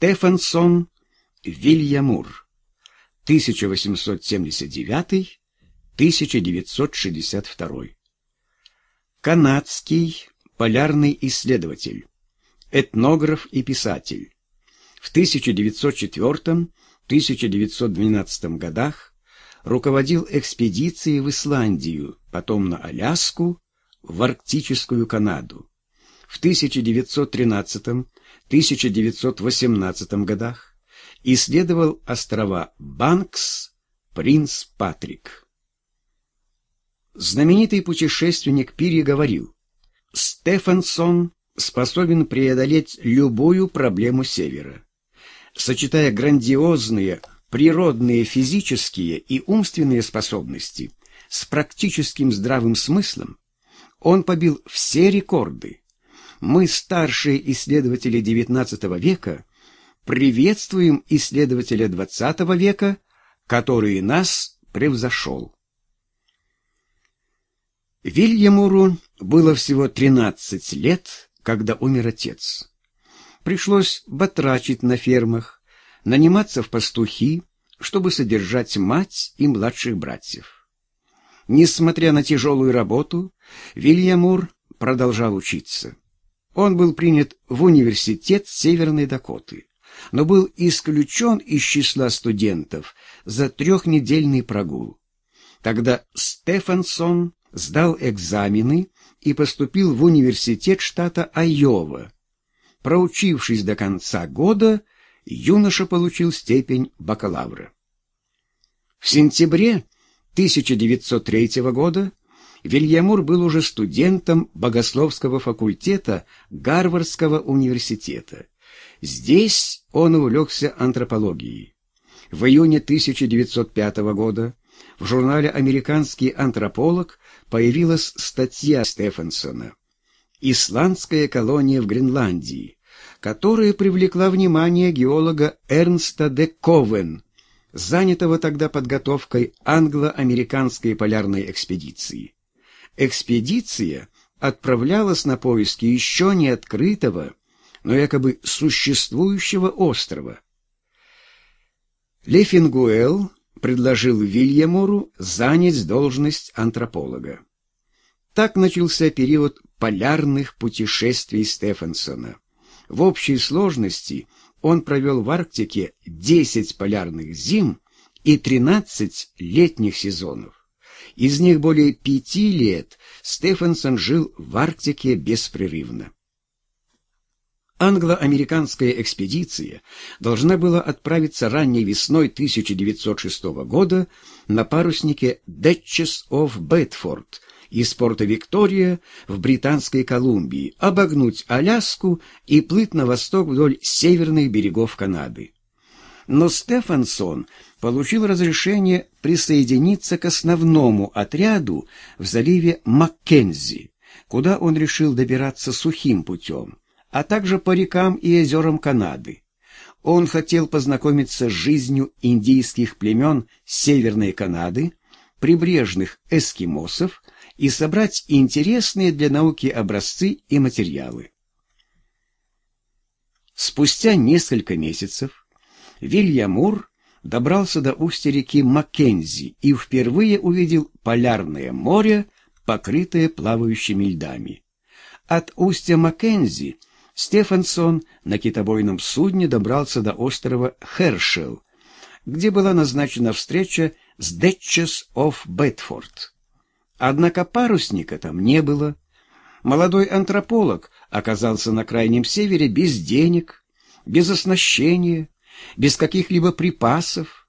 Стефансон Вильямур 1879-1962 Канадский полярный исследователь, этнограф и писатель. В 1904-1912 годах руководил экспедицией в Исландию, потом на Аляску, в арктическую Канаду. В 1913-1918 годах исследовал острова Банкс, Принц Патрик. Знаменитый путешественник Пири говорил, Стефансон способен преодолеть любую проблему Севера. Сочетая грандиозные природные физические и умственные способности с практическим здравым смыслом, он побил все рекорды. Мы, старшие исследователи XIX века, приветствуем исследователя XX века, который нас превзошел. Вильямуру было всего 13 лет, когда умер отец. Пришлось батрачить на фермах, наниматься в пастухи, чтобы содержать мать и младших братьев. Несмотря на тяжелую работу, Вильямур продолжал учиться. Он был принят в университет Северной Дакоты, но был исключен из числа студентов за трехнедельный прогул. Тогда Стефансон сдал экзамены и поступил в университет штата Айова. Проучившись до конца года, юноша получил степень бакалавра. В сентябре 1903 года Вильямур был уже студентом богословского факультета Гарвардского университета. Здесь он увлекся антропологией. В июне 1905 года в журнале «Американский антрополог» появилась статья Стефансона «Исландская колония в Гренландии», которая привлекла внимание геолога Эрнста де Ковен, занятого тогда подготовкой англо-американской полярной экспедиции. Экспедиция отправлялась на поиски еще не открытого, но якобы существующего острова. Лефингуэл предложил Вильямору занять должность антрополога. Так начался период полярных путешествий Стефансона. В общей сложности он провел в Арктике 10 полярных зим и 13 летних сезонов. Из них более пяти лет Стефансон жил в Арктике беспрерывно. Англо-американская экспедиция должна была отправиться ранней весной 1906 года на паруснике Duchess of Bedford из порта Виктория в Британской Колумбии, обогнуть Аляску и плыть на восток вдоль северных берегов Канады. Но Стефансон получил разрешение присоединиться к основному отряду в заливе Маккензи, куда он решил добираться сухим путем а также по рекам и озерам Канады. Он хотел познакомиться с жизнью индийских племен Северной Канады, прибрежных эскимосов и собрать интересные для науки образцы и материалы. Спустя несколько месяцев Вильям Мур добрался до устья реки Маккензи и впервые увидел полярное море, покрытое плавающими льдами. От устья Маккензи – Стефансон на китобойном судне добрался до острова Хершел, где была назначена встреча с Дэтчес оф Бетфорд. Однако парусника там не было. Молодой антрополог оказался на крайнем севере без денег, без оснащения, без каких-либо припасов.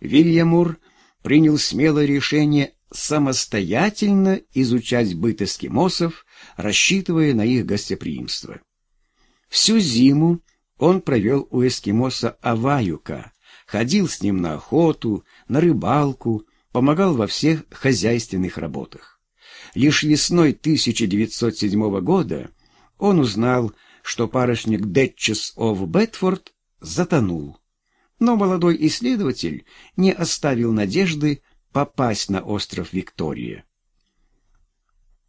Вильямур принял смелое решение самостоятельно изучать быт эскимосов, рассчитывая на их гостеприимство. Всю зиму он провел у эскимоса Аваюка, ходил с ним на охоту, на рыбалку, помогал во всех хозяйственных работах. Лишь весной 1907 года он узнал, что парусник Дэтчес оф Бетфорд затонул. Но молодой исследователь не оставил надежды попасть на остров Виктория.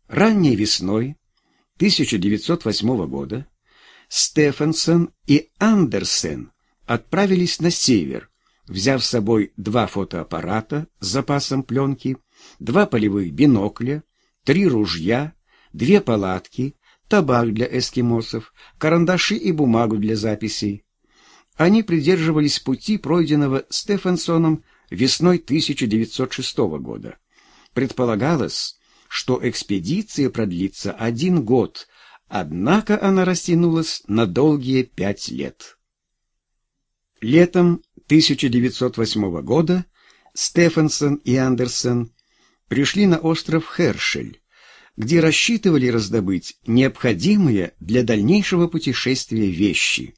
Ранней весной 1908 года Стефансон и Андерсен отправились на север, взяв с собой два фотоаппарата с запасом пленки, два полевых бинокля, три ружья, две палатки, табак для эскимосов, карандаши и бумагу для записей. Они придерживались пути, пройденного Стефансоном весной 1906 года. Предполагалось, что экспедиция продлится один год, однако она растянулась на долгие пять лет. Летом 1908 года Стефансон и Андерсон пришли на остров Хершель, где рассчитывали раздобыть необходимые для дальнейшего путешествия вещи.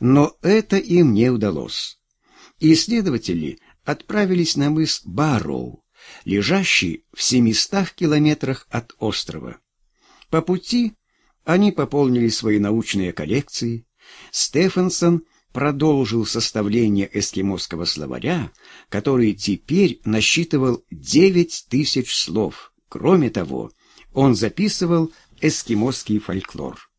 Но это им не удалось. Исследователи отправились на мыс Барроу, лежащий в 700 километрах от острова. По пути они пополнили свои научные коллекции. Стефансон продолжил составление эскимосского словаря, который теперь насчитывал 9 тысяч слов. Кроме того, он записывал эскимосский фольклор.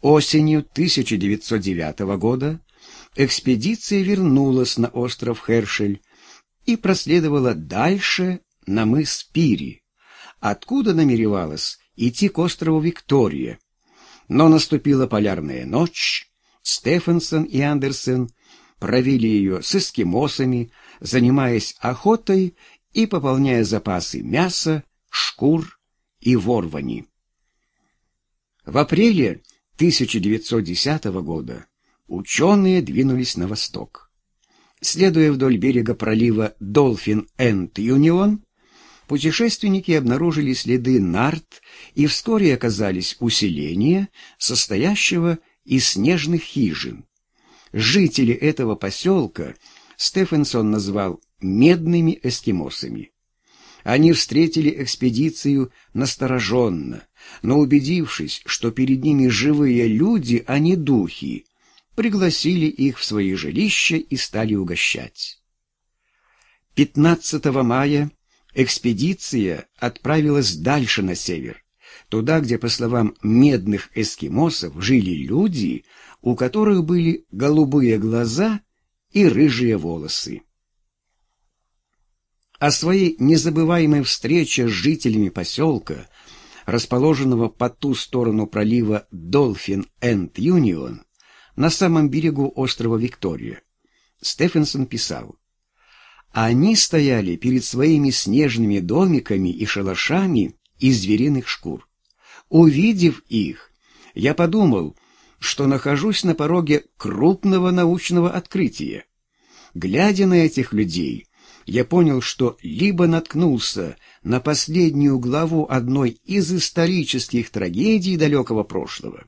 Осенью 1909 года экспедиция вернулась на остров Хершель и проследовала дальше на мыс Пири, откуда намеревалась идти к острову Виктория. Но наступила полярная ночь, Стефенсон и Андерсон провели ее с эскимосами, занимаясь охотой и пополняя запасы мяса, шкур и ворвани. В апреле 1910 года ученые двинулись на восток. Следуя вдоль берега пролива Долфин-Энд-Юнион, путешественники обнаружили следы нарт и вскоре оказались у селения, состоящего из снежных хижин. Жители этого поселка Стефенсон назвал «медными эскимосами». Они встретили экспедицию настороженно, но убедившись, что перед ними живые люди, а не духи, пригласили их в свои жилища и стали угощать. 15 мая экспедиция отправилась дальше на север, туда, где, по словам медных эскимосов, жили люди, у которых были голубые глаза и рыжие волосы. О своей незабываемой встрече с жителями поселка, расположенного по ту сторону пролива Долфин-Энд-Юнион, на самом берегу острова Виктория, Стефенсон писал, «Они стояли перед своими снежными домиками и шалашами из звериных шкур. Увидев их, я подумал, что нахожусь на пороге крупного научного открытия. Глядя на этих людей, я понял, что либо наткнулся на последнюю главу одной из исторических трагедий далекого прошлого,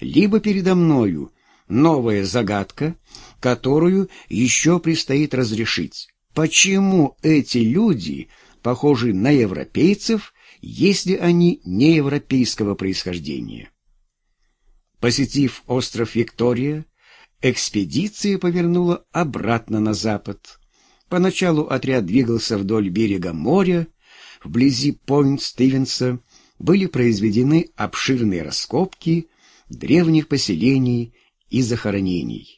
либо передо мною новая загадка, которую еще предстоит разрешить. Почему эти люди похожи на европейцев, если они не европейского происхождения? Посетив остров Виктория, экспедиция повернула обратно на запад. Поначалу отряд двигался вдоль берега моря, вблизи Пойнт-Стивенса были произведены обширные раскопки древних поселений и захоронений.